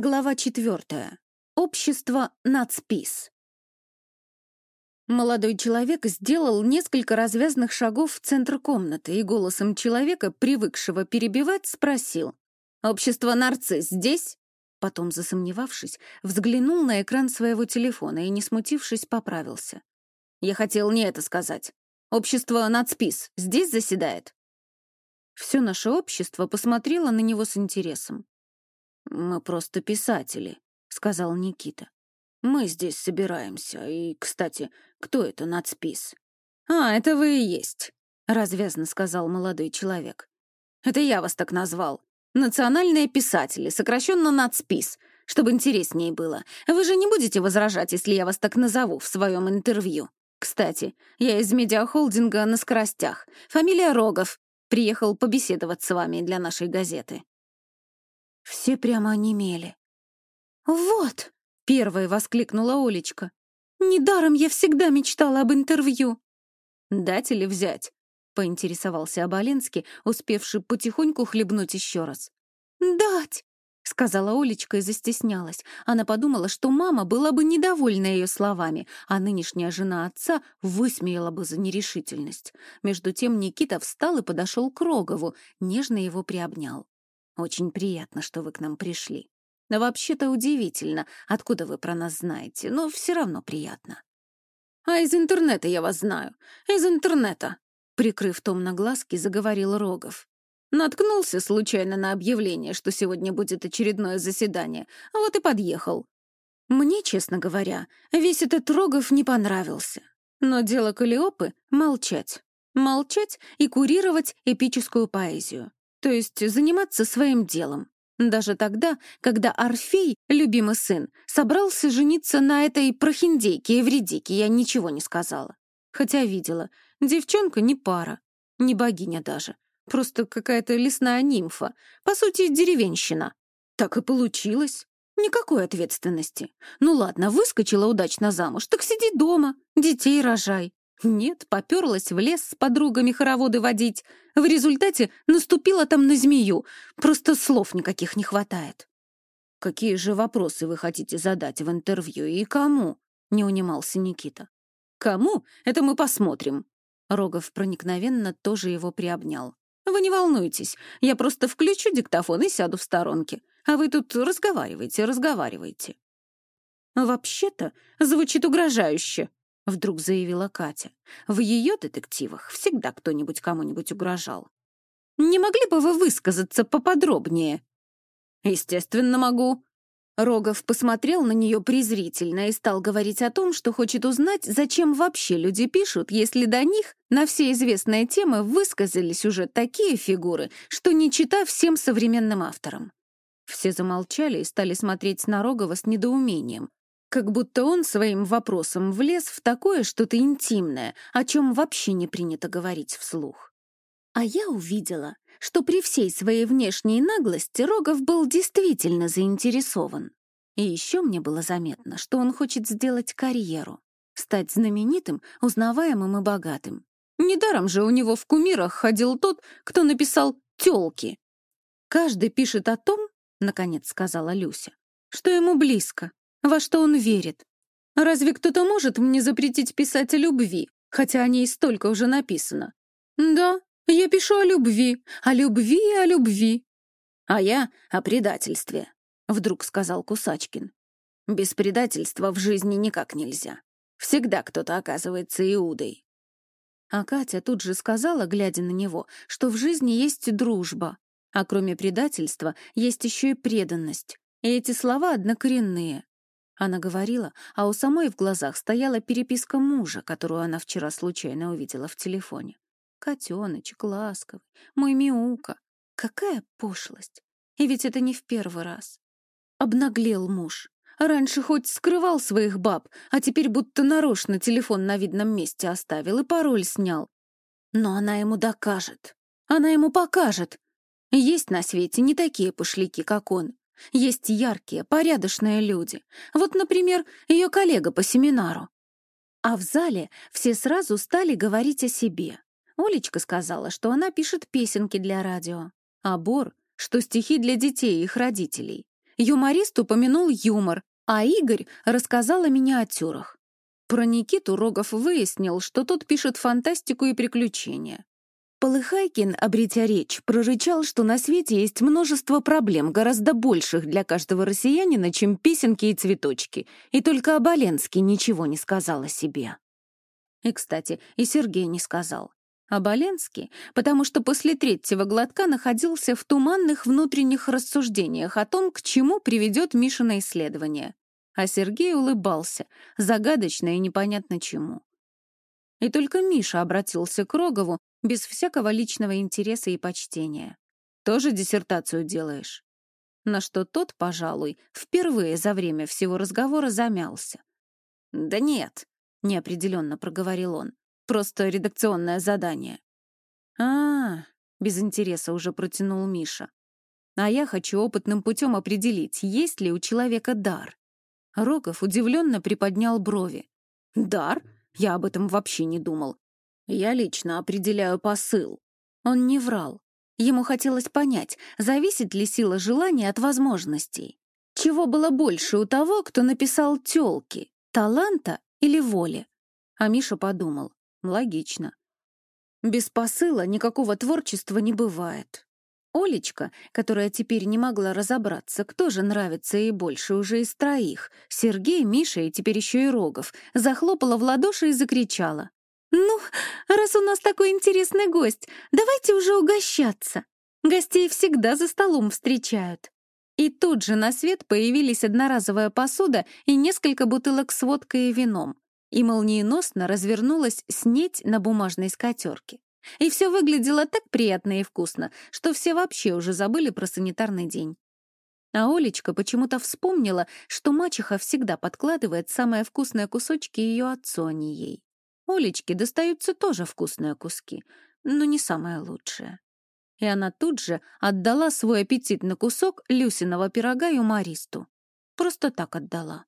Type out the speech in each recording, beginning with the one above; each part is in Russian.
Глава четвертая. Общество нацпис. Молодой человек сделал несколько развязных шагов в центр комнаты и голосом человека, привыкшего перебивать, спросил. «Общество нарцисс здесь?» Потом, засомневавшись, взглянул на экран своего телефона и, не смутившись, поправился. «Я хотел не это сказать. Общество нацпис здесь заседает?» Все наше общество посмотрело на него с интересом. «Мы просто писатели», — сказал Никита. «Мы здесь собираемся. И, кстати, кто это нацпис?» «А, это вы и есть», — развязно сказал молодой человек. «Это я вас так назвал. Национальные писатели, сокращенно нацпис, чтобы интереснее было. Вы же не будете возражать, если я вас так назову в своем интервью. Кстати, я из медиахолдинга на скоростях. Фамилия Рогов. Приехал побеседовать с вами для нашей газеты». Все прямо онемели. «Вот!» — первая воскликнула Олечка. «Недаром я всегда мечтала об интервью». «Дать или взять?» — поинтересовался Оболенский, успевший потихоньку хлебнуть еще раз. «Дать!» — сказала Олечка и застеснялась. Она подумала, что мама была бы недовольна ее словами, а нынешняя жена отца высмеяла бы за нерешительность. Между тем Никита встал и подошел к Рогову, нежно его приобнял. Очень приятно, что вы к нам пришли. Но вообще-то удивительно, откуда вы про нас знаете, но все равно приятно. А из интернета я вас знаю. Из интернета. Прикрыв томно глазки, заговорил Рогов. Наткнулся случайно на объявление, что сегодня будет очередное заседание, вот и подъехал. Мне, честно говоря, весь этот Рогов не понравился. Но дело Калиопы — молчать. Молчать и курировать эпическую поэзию. То есть заниматься своим делом. Даже тогда, когда Орфей, любимый сын, собрался жениться на этой прохиндейке и вредике, я ничего не сказала. Хотя видела, девчонка не пара, не богиня даже. Просто какая-то лесная нимфа, по сути, деревенщина. Так и получилось. Никакой ответственности. Ну ладно, выскочила удачно замуж, так сиди дома, детей рожай. Нет, поперлась в лес с подругами хороводы водить. В результате наступила там на змею. Просто слов никаких не хватает. «Какие же вопросы вы хотите задать в интервью и кому?» — не унимался Никита. «Кому? Это мы посмотрим». Рогов проникновенно тоже его приобнял. «Вы не волнуйтесь, я просто включу диктофон и сяду в сторонке, а вы тут разговаривайте, разговаривайте». «Вообще-то звучит угрожающе», вдруг заявила Катя. В ее детективах всегда кто-нибудь кому-нибудь угрожал. Не могли бы вы высказаться поподробнее? Естественно, могу. Рогов посмотрел на нее презрительно и стал говорить о том, что хочет узнать, зачем вообще люди пишут, если до них на все известные темы высказались уже такие фигуры, что не чита всем современным авторам. Все замолчали и стали смотреть на Рогова с недоумением, как будто он своим вопросом влез в такое что-то интимное, о чем вообще не принято говорить вслух. А я увидела, что при всей своей внешней наглости Рогов был действительно заинтересован. И еще мне было заметно, что он хочет сделать карьеру, стать знаменитым, узнаваемым и богатым. Недаром же у него в кумирах ходил тот, кто написал «тёлки». «Каждый пишет о том, — наконец сказала Люся, — что ему близко, во что он верит. Разве кто-то может мне запретить писать о любви, хотя о ней столько уже написано? Да, я пишу о любви, о любви и о любви. А я о предательстве, вдруг сказал Кусачкин. Без предательства в жизни никак нельзя. Всегда кто-то оказывается Иудой. А Катя тут же сказала, глядя на него, что в жизни есть дружба, а кроме предательства есть еще и преданность. И эти слова однокоренные. Она говорила, а у самой в глазах стояла переписка мужа, которую она вчера случайно увидела в телефоне. Котеночек ласковый, мой Миука. Какая пошлость! И ведь это не в первый раз. Обнаглел муж. Раньше хоть скрывал своих баб, а теперь будто нарочно телефон на видном месте оставил и пароль снял. Но она ему докажет. Она ему покажет. Есть на свете не такие пошляки, как он. Есть яркие, порядочные люди. Вот, например, ее коллега по семинару. А в зале все сразу стали говорить о себе. Олечка сказала, что она пишет песенки для радио, а Бор, что стихи для детей и их родителей. юморист упомянул юмор, а Игорь рассказал о миниатюрах. Про Никиту Рогов выяснил, что тот пишет фантастику и приключения. Полыхайкин, обретя речь, прорычал, что на свете есть множество проблем, гораздо больших для каждого россиянина, чем песенки и цветочки, и только Оболенский ничего не сказал о себе. И, кстати, и Сергей не сказал. Оболенский, потому что после третьего глотка находился в туманных внутренних рассуждениях о том, к чему приведет Мишина исследование. А Сергей улыбался, загадочно и непонятно чему. И только Миша обратился к Рогову без всякого личного интереса и почтения. «Тоже диссертацию делаешь?» На что тот, пожалуй, впервые за время всего разговора замялся. «Да нет», — неопределенно проговорил он. Просто редакционное задание. А, -а, -а без интереса уже протянул Миша. А я хочу опытным путем определить, есть ли у человека дар. Рогов удивленно приподнял брови. Дар? Я об этом вообще не думал. Я лично определяю посыл. Он не врал. Ему хотелось понять, зависит ли сила желания от возможностей. Чего было больше у того, кто написал «тёлки» — таланта или воли? А Миша подумал, Логично. Без посыла никакого творчества не бывает. Олечка, которая теперь не могла разобраться, кто же нравится ей больше уже из троих, Сергей, Миша и теперь еще и Рогов, захлопала в ладоши и закричала. «Ну, раз у нас такой интересный гость, давайте уже угощаться. Гостей всегда за столом встречают». И тут же на свет появились одноразовая посуда и несколько бутылок с водкой и вином и молниеносно развернулась снеть на бумажной скатерке. И все выглядело так приятно и вкусно, что все вообще уже забыли про санитарный день. А Олечка почему-то вспомнила, что мачеха всегда подкладывает самые вкусные кусочки ее отцу, а не ей. Олечке достаются тоже вкусные куски, но не самые лучшие. И она тут же отдала свой аппетит на кусок Люсиного пирога юмористу. Просто так отдала.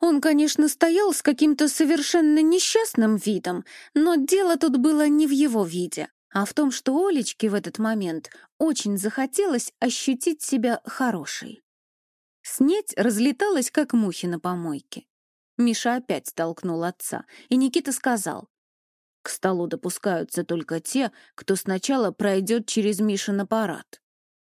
Он, конечно, стоял с каким-то совершенно несчастным видом, но дело тут было не в его виде, а в том, что Олечке в этот момент очень захотелось ощутить себя хорошей. Снеть разлеталась, как мухи на помойке. Миша опять толкнул отца, и Никита сказал, «К столу допускаются только те, кто сначала пройдет через Мишин аппарат».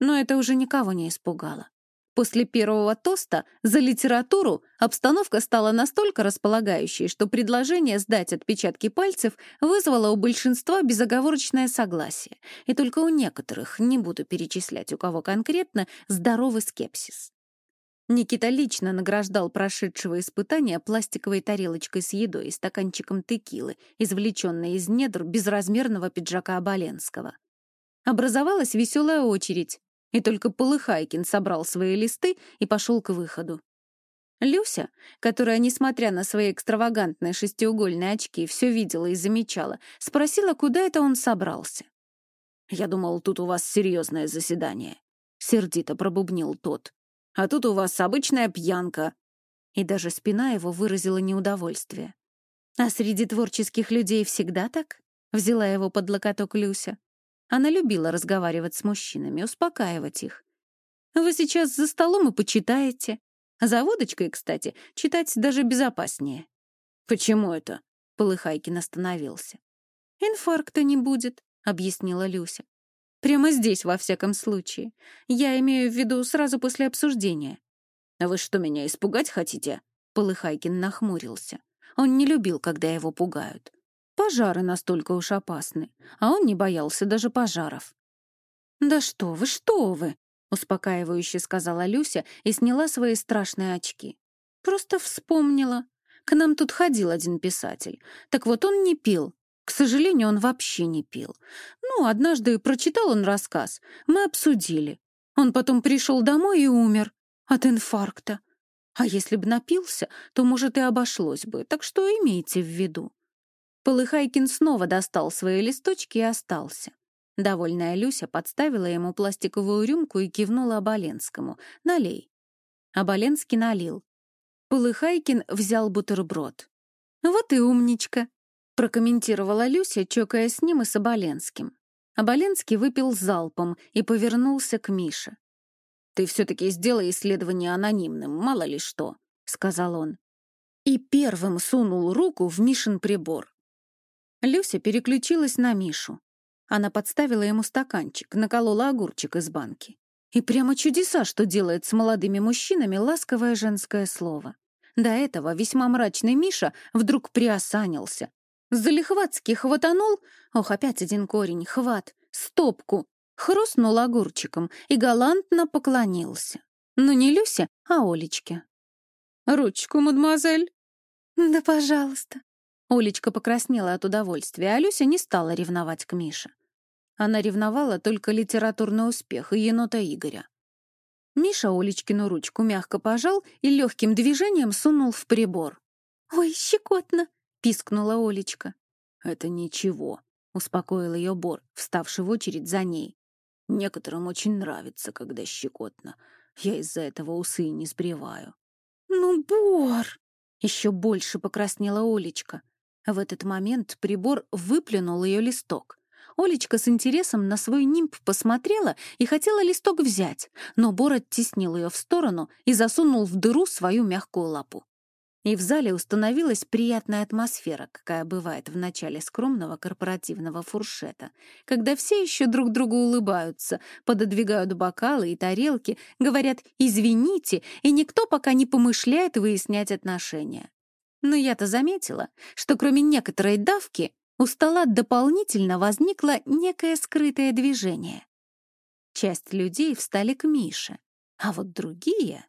Но это уже никого не испугало. После первого тоста за литературу обстановка стала настолько располагающей, что предложение сдать отпечатки пальцев вызвало у большинства безоговорочное согласие, и только у некоторых, не буду перечислять у кого конкретно, здоровый скепсис. Никита лично награждал прошедшего испытания пластиковой тарелочкой с едой и стаканчиком текилы, извлеченной из недр безразмерного пиджака Оболенского. Образовалась веселая очередь, и только Полыхайкин собрал свои листы и пошел к выходу. Люся, которая, несмотря на свои экстравагантные шестиугольные очки, все видела и замечала, спросила, куда это он собрался. «Я думал, тут у вас серьезное заседание», — сердито пробубнил тот. «А тут у вас обычная пьянка». И даже спина его выразила неудовольствие. «А среди творческих людей всегда так?» — взяла его под локоток Люся. Она любила разговаривать с мужчинами, успокаивать их. Вы сейчас за столом и почитаете. За водочкой, кстати, читать даже безопаснее. Почему это? Полыхайкин остановился. Инфаркта не будет, объяснила Люся. Прямо здесь, во всяком случае. Я имею в виду сразу после обсуждения. Вы что, меня испугать хотите? Полыхайкин нахмурился. Он не любил, когда его пугают. Пожары настолько уж опасны, а он не боялся даже пожаров. «Да что вы, что вы!» — успокаивающе сказала Люся и сняла свои страшные очки. «Просто вспомнила. К нам тут ходил один писатель. Так вот он не пил. К сожалению, он вообще не пил. Ну, однажды прочитал он рассказ. Мы обсудили. Он потом пришел домой и умер. От инфаркта. А если бы напился, то, может, и обошлось бы. Так что имейте в виду. Полыхайкин снова достал свои листочки и остался. Довольная Люся подставила ему пластиковую рюмку и кивнула Оболенскому. «Налей». Оболенский налил. Полыхайкин взял бутерброд. «Вот и умничка», — прокомментировала Люся, чокая с ним и с Оболенским. Оболенский выпил залпом и повернулся к Мише. «Ты все-таки сделай исследование анонимным, мало ли что», — сказал он. И первым сунул руку в Мишин прибор. Люся переключилась на Мишу. Она подставила ему стаканчик, наколола огурчик из банки. И прямо чудеса, что делает с молодыми мужчинами ласковое женское слово. До этого весьма мрачный Миша вдруг приосанился. Залихватски хватанул, ох, опять один корень, хват, стопку, хрустнул огурчиком и галантно поклонился. Но не Люся, а Олечке. «Ручку, мадемуазель?» «Да, пожалуйста». Олечка покраснела от удовольствия, а Люся не стала ревновать к Мише. Она ревновала только литературный успех и енота Игоря. Миша Олечкину ручку мягко пожал и легким движением сунул в прибор. «Ой, щекотно!» — пискнула Олечка. «Это ничего», — успокоил ее Бор, вставший в очередь за ней. «Некоторым очень нравится, когда щекотно. Я из-за этого усы не сбриваю». «Ну, Бор!» — еще больше покраснела Олечка. В этот момент прибор выплюнул ее листок. Олечка с интересом на свой нимб посмотрела и хотела листок взять, но Бор оттеснил ее в сторону и засунул в дыру свою мягкую лапу. И в зале установилась приятная атмосфера, какая бывает в начале скромного корпоративного фуршета, когда все еще друг другу улыбаются, пододвигают бокалы и тарелки, говорят «извините», и никто пока не помышляет выяснять отношения. Но я-то заметила, что кроме некоторой давки у стола дополнительно возникло некое скрытое движение. Часть людей встали к Мише, а вот другие...